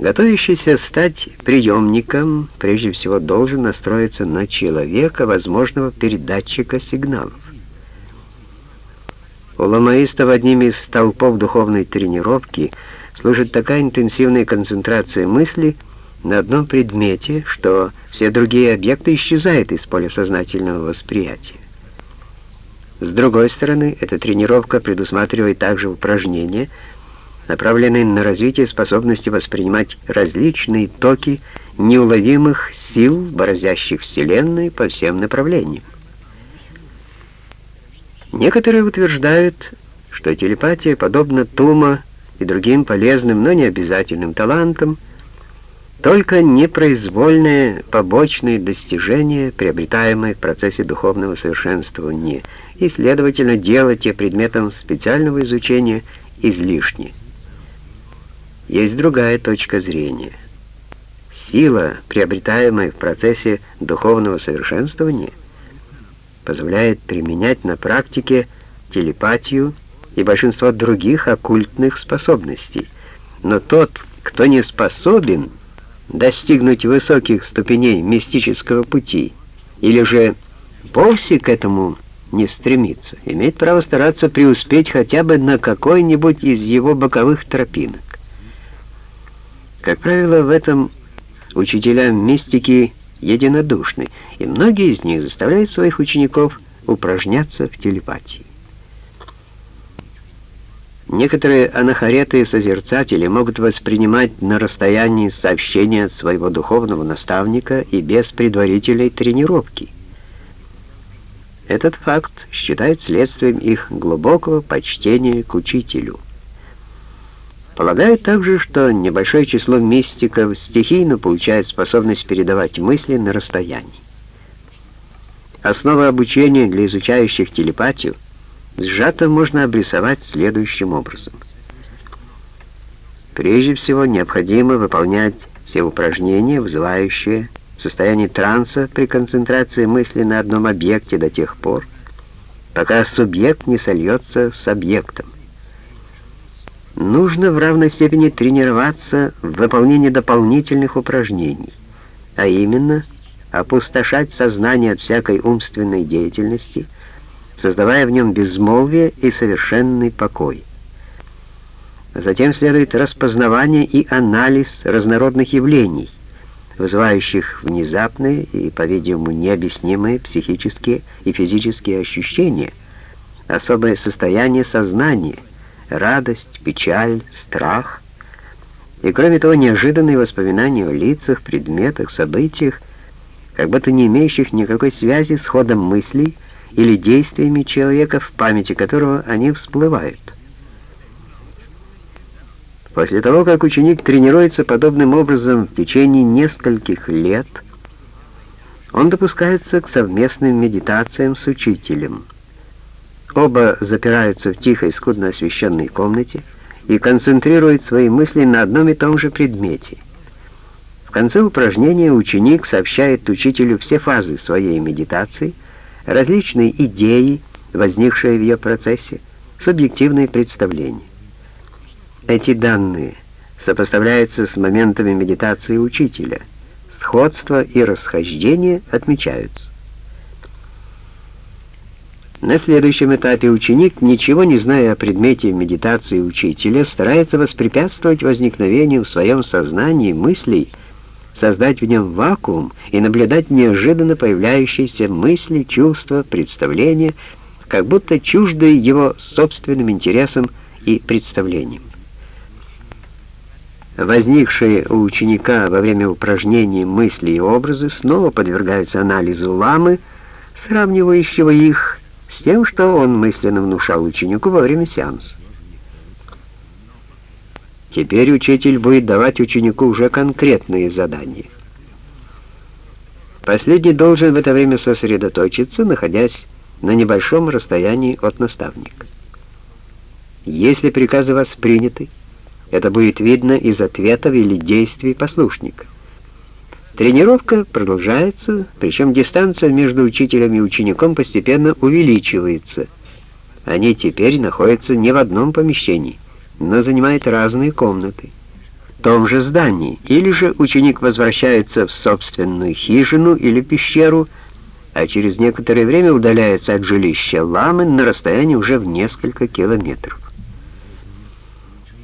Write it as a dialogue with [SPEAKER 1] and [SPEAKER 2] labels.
[SPEAKER 1] Готовящийся стать приемником, прежде всего должен настроиться на человека, возможного передатчика сигналов. У ламаистов одним из столпов духовной тренировки служит такая интенсивная концентрация мысли на одном предмете, что все другие объекты исчезают из поля сознательного восприятия. С другой стороны, эта тренировка предусматривает также упражнения, направленные на развитие способности воспринимать различные токи неуловимых сил, бороздящих Вселенную по всем направлениям. Некоторые утверждают, что телепатия, подобно тума и другим полезным, но не обязательным талантам, только непроизвольное побочное достижение, приобретаемое в процессе духовного совершенствования, и, следовательно, делать те предметом специального изучения излишне. Есть другая точка зрения. Сила, приобретаемая в процессе духовного совершенствования, позволяет применять на практике телепатию и большинство других оккультных способностей. Но тот, кто не способен достигнуть высоких ступеней мистического пути, или же вовсе к этому не стремится, имеет право стараться преуспеть хотя бы на какой-нибудь из его боковых тропинок. Как правило, в этом учителя мистики единодушны, и многие из них заставляют своих учеников упражняться в телепатии. Некоторые анахареты и созерцатели могут воспринимать на расстоянии сообщения от своего духовного наставника и без предварительной тренировки. Этот факт считают следствием их глубокого почтения к учителю. Полагают также, что небольшое число мистиков стихийно получает способность передавать мысли на расстоянии. Основы обучения для изучающих телепатию сжато можно обрисовать следующим образом. Прежде всего, необходимо выполнять все упражнения, вызывающие состояние транса при концентрации мысли на одном объекте до тех пор, пока субъект не сольется с объектом нужно в равной степени тренироваться в выполнении дополнительных упражнений, а именно опустошать сознание от всякой умственной деятельности, создавая в нем безмолвие и совершенный покой. Затем следует распознавание и анализ разнородных явлений, вызывающих внезапные и, по-видимому, необъяснимые психические и физические ощущения, особое состояние сознания — радость, печаль, страх и, кроме того, неожиданные воспоминания о лицах, предметах, событиях, как будто не имеющих никакой связи с ходом мыслей или действиями человека, в памяти которого они всплывают. После того, как ученик тренируется подобным образом в течение нескольких лет, он допускается к совместным медитациям с учителем – Оба запираются в тихой, скудно освещенной комнате и концентрируют свои мысли на одном и том же предмете. В конце упражнения ученик сообщает учителю все фазы своей медитации, различные идеи, возникшие в ее процессе, субъективные представления. Эти данные сопоставляются с моментами медитации учителя. Сходство и расхождение отмечаются. На следующем этапе ученик, ничего не зная о предмете медитации учителя, старается воспрепятствовать возникновению в своем сознании мыслей, создать в нем вакуум и наблюдать неожиданно появляющиеся мысли, чувства, представления, как будто чуждые его собственным интересам и представлениям. Возникшие у ученика во время упражнений мысли и образы снова подвергаются анализу ламы, сравнивающего их с тем, что он мысленно внушал ученику во время сеанса. Теперь учитель будет давать ученику уже конкретные задания. Последний должен в это время сосредоточиться, находясь на небольшом расстоянии от наставника. Если приказы восприняты, это будет видно из ответов или действий послушника. Тренировка продолжается, причем дистанция между учителем и учеником постепенно увеличивается. Они теперь находятся не в одном помещении, но занимают разные комнаты. том же здании, или же ученик возвращается в собственную хижину или пещеру, а через некоторое время удаляется от жилища ламы на расстоянии уже в несколько километров.